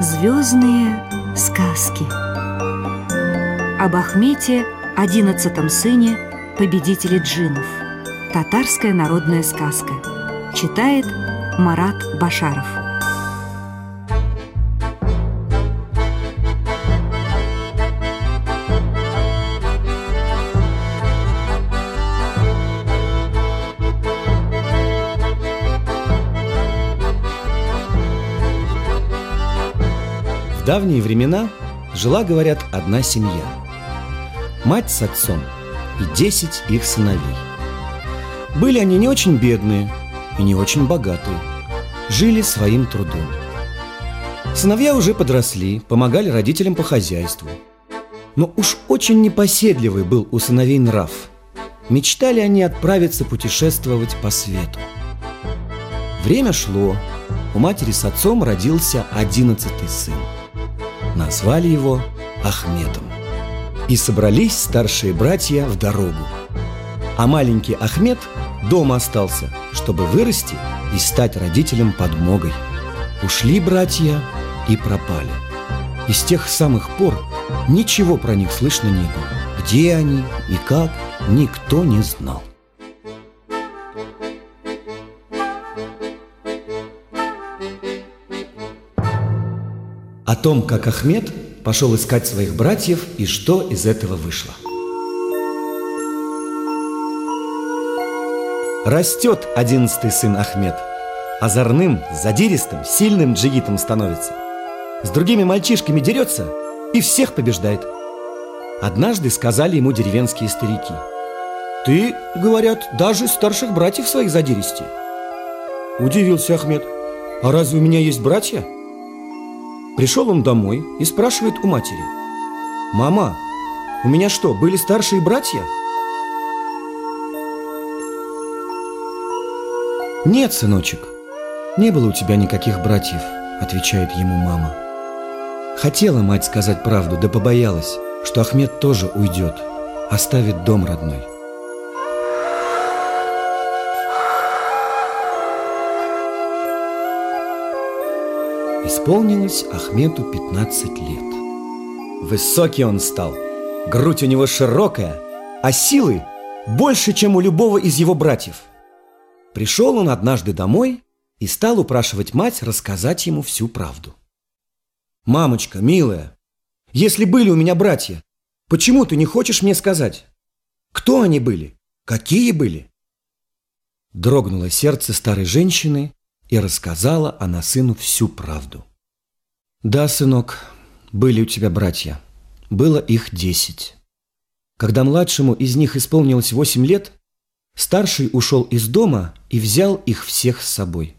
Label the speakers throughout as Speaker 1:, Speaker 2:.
Speaker 1: Звездные сказки. Об Ахмете, одиннадцатом сыне победителя джинов Татарская народная сказка. Читает Марат Башаров
Speaker 2: Давние времена жила, говорят, одна семья. Мать с отцом и десять их сыновей. Были они не очень бедные и не очень богатые. Жили своим трудом. Сыновья уже подросли, помогали родителям по хозяйству. Но уж очень непоседливый был у сыновей нрав. Мечтали они отправиться путешествовать по свету. Время шло. У матери с отцом родился одиннадцатый сын. Назвали его Ахметом. И собрались старшие братья в дорогу. А маленький Ахмед дома остался, чтобы вырасти и стать родителям подмогой. Ушли братья и пропали. И с тех самых пор ничего про них слышно не было. Где они и как, никто не знал. О том, как Ахмед пошел искать своих братьев и что из этого вышло. Растет одиннадцатый сын Ахмед. Озорным, задиристым, сильным джигитом становится. С другими мальчишками дерется и всех побеждает. Однажды сказали ему деревенские старики. Ты, говорят, даже старших братьев своих задиристи. Удивился Ахмед. А разве у меня есть братья? Пришел он домой и спрашивает у матери. «Мама, у меня что, были старшие братья?» «Нет, сыночек, не было у тебя никаких братьев», — отвечает ему мама. Хотела мать сказать правду, да побоялась, что Ахмед тоже уйдет, оставит дом родной. Исполнилось Ахмету 15 лет. Высокий он стал, грудь у него широкая, а силы больше, чем у любого из его братьев. Пришел он однажды домой и стал упрашивать мать рассказать ему всю правду. «Мамочка, милая, если были у меня братья, почему ты не хочешь мне сказать? Кто они были? Какие были?» Дрогнуло сердце старой женщины, и рассказала она сыну всю правду. «Да, сынок, были у тебя братья. Было их десять. Когда младшему из них исполнилось восемь лет, старший ушел из дома и взял их всех с собой.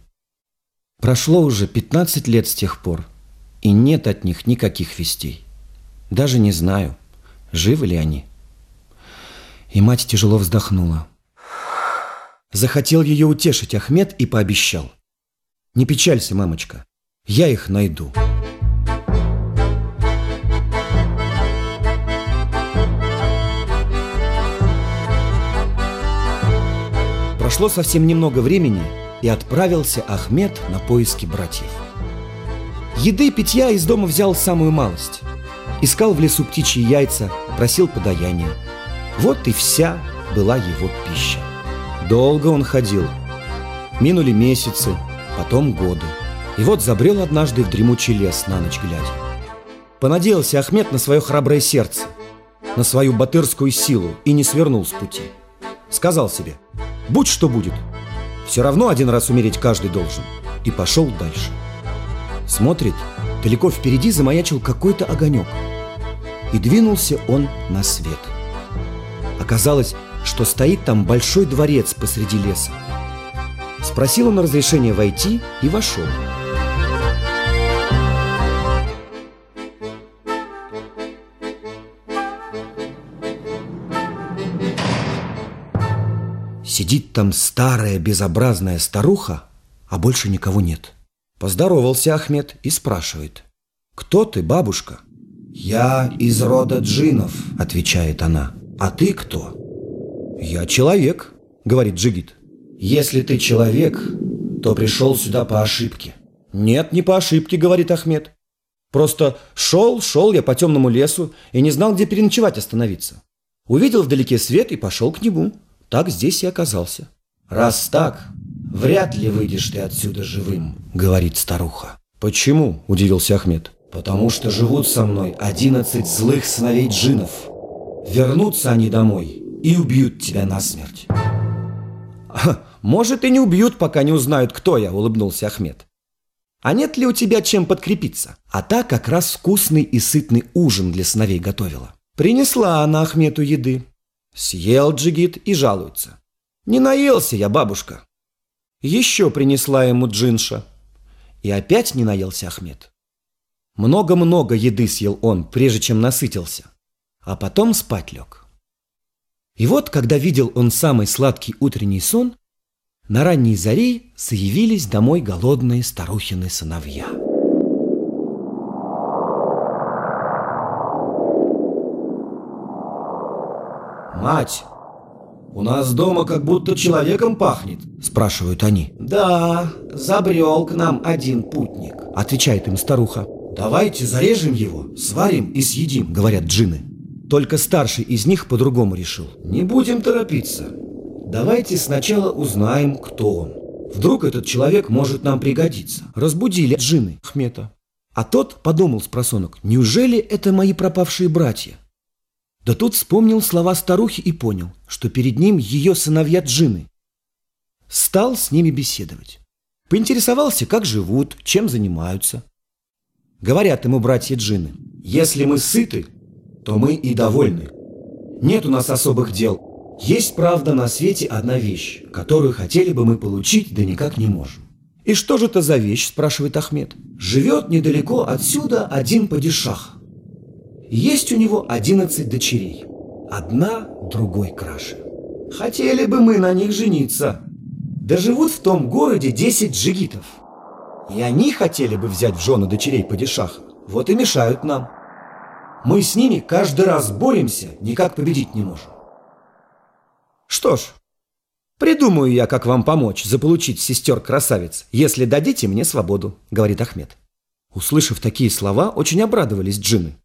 Speaker 2: Прошло уже пятнадцать лет с тех пор, и нет от них никаких вестей. Даже не знаю, живы ли они». И мать тяжело вздохнула. Захотел ее утешить Ахмед и пообещал – не печалься, мамочка, я их найду. Прошло совсем немного времени, и отправился Ахмед на поиски братьев. Еды и питья из дома взял самую малость. Искал в лесу птичьи яйца, просил подаяния. Вот и вся была его пища. Долго он ходил. Минули месяцы, потом годы. И вот забрел однажды в дремучий лес на ночь глядя. Понадеялся Ахмед на свое храброе сердце, на свою батырскую силу и не свернул с пути. Сказал себе, будь что будет, все равно один раз умереть каждый должен. И пошел дальше. Смотрит, далеко впереди замаячил какой-то огонек. И двинулся он на свет. Оказалось, что стоит там большой дворец посреди леса. Спросил он разрешения войти и вошел. Сидит там старая безобразная старуха, а больше никого нет. Поздоровался Ахмед и спрашивает. «Кто ты, бабушка?» «Я из рода джинов», — отвечает она. «А ты кто?» «Я человек», — говорит Джигит. Если ты человек, то пришел сюда по ошибке. Нет, не по ошибке, говорит Ахмед. Просто шел, шел я по темному лесу и не знал, где переночевать остановиться. Увидел вдалеке свет и пошел к нему. Так здесь и оказался.
Speaker 3: Раз так, вряд ли выйдешь ты отсюда живым, говорит старуха.
Speaker 2: Почему? Удивился Ахмед.
Speaker 3: Потому что живут со мной одиннадцать злых сыновей джинов. Вернутся они домой и убьют тебя насмерть.
Speaker 2: «Может, и не убьют, пока не узнают, кто я», — улыбнулся Ахмед. «А нет ли у тебя чем подкрепиться?» А та как раз вкусный и сытный ужин для сыновей готовила. Принесла она Ахмету еды. Съел джигит и жалуется. «Не наелся я, бабушка». Еще принесла ему джинша. И опять не наелся Ахмед. Много-много еды съел он, прежде чем насытился. А потом спать лег. И вот, когда видел он самый сладкий утренний сон, на ранней заре заявились домой голодные старухины сыновья.
Speaker 3: «Мать, у нас дома как будто человеком пахнет», – спрашивают они.
Speaker 2: «Да, забрел к нам один путник», – отвечает им старуха.
Speaker 3: «Давайте зарежем его, сварим и съедим», –
Speaker 2: говорят джины. Только старший из них по-другому решил.
Speaker 3: «Не будем торопиться. Давайте сначала узнаем, кто он. Вдруг этот человек может нам пригодиться».
Speaker 2: Разбудили джины Ахмета. А тот подумал с просонок, неужели это мои пропавшие братья? Да тут вспомнил слова старухи и понял, что перед ним ее сыновья джины. Стал с ними беседовать. Поинтересовался, как живут, чем занимаются. Говорят ему братья джины,
Speaker 3: «Если мы сыты, то мы и довольны. Нет у нас особых дел. Есть, правда, на свете одна вещь, которую хотели бы мы получить, да никак не можем.
Speaker 2: «И что же это за вещь?» – спрашивает Ахмед.
Speaker 3: «Живет недалеко отсюда один падишах. Есть у него одиннадцать дочерей. Одна другой краше. Хотели бы мы на них жениться. Да живут в том городе десять джигитов. И они хотели бы взять в жены дочерей падишаха. Вот и мешают нам. Мы с ними каждый раз боремся, никак победить не можем.
Speaker 2: Что ж, придумаю я, как вам помочь заполучить сестер-красавиц, если дадите мне свободу, говорит Ахмед. Услышав такие слова, очень обрадовались джины.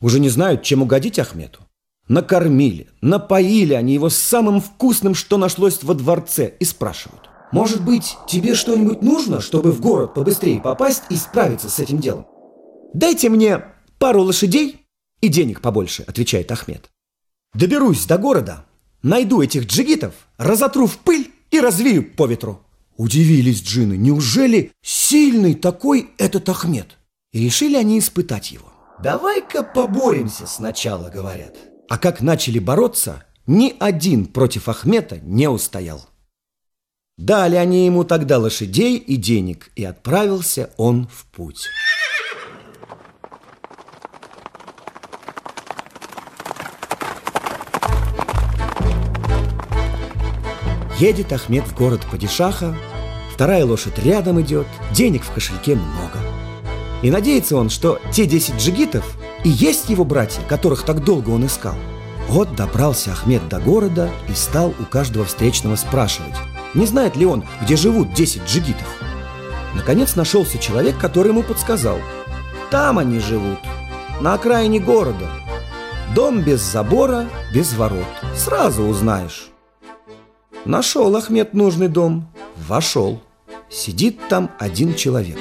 Speaker 2: Уже не знают, чем угодить Ахмету. Накормили, напоили они его самым вкусным, что нашлось во дворце, и спрашивают.
Speaker 3: «Может быть, тебе что-нибудь нужно, чтобы в город побыстрее попасть и справиться с этим делом?»
Speaker 2: «Дайте мне пару лошадей и денег побольше, отвечает Ахмед. Доберусь до города, найду этих джигитов, разотру в пыль и развею по ветру. Удивились джины, неужели сильный такой этот Ахмед? И решили они испытать его.
Speaker 3: Давай-ка поборемся сначала, говорят.
Speaker 2: А как начали бороться, ни один против Ахмета не устоял. Дали они ему тогда лошадей и денег, и отправился он в путь. Едет Ахмед в город Падишаха, вторая лошадь рядом идет, денег в кошельке много. И надеется он, что те десять джигитов и есть его братья, которых так долго он искал. Вот добрался Ахмед до города и стал у каждого встречного спрашивать, не знает ли он, где живут десять джигитов. Наконец нашелся человек, который ему подсказал. Там они живут, на окраине города. Дом без забора, без ворот. Сразу узнаешь. Нашел Ахмед нужный дом, вошел. Сидит там один человек.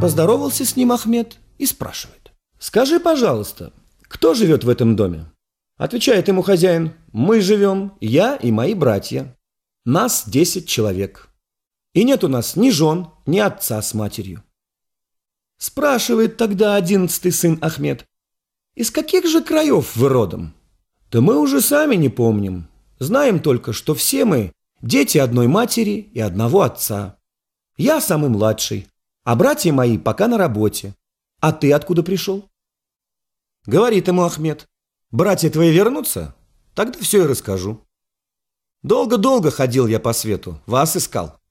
Speaker 2: Поздоровался с ним Ахмед и спрашивает. «Скажи, пожалуйста, кто живет в этом доме?» Отвечает ему хозяин. «Мы живем, я и мои братья. Нас десять человек. И нет у нас ни жен, ни отца с матерью». Спрашивает тогда одиннадцатый сын Ахмед. «Из каких же краев вы родом?» «Да мы уже сами не помним. Знаем только, что все мы – дети одной матери и одного отца. Я самый младший, а братья мои пока на работе. А ты откуда пришел? Говорит ему Ахмед. Братья твои вернутся? Тогда все и расскажу. Долго-долго ходил я по свету, вас искал.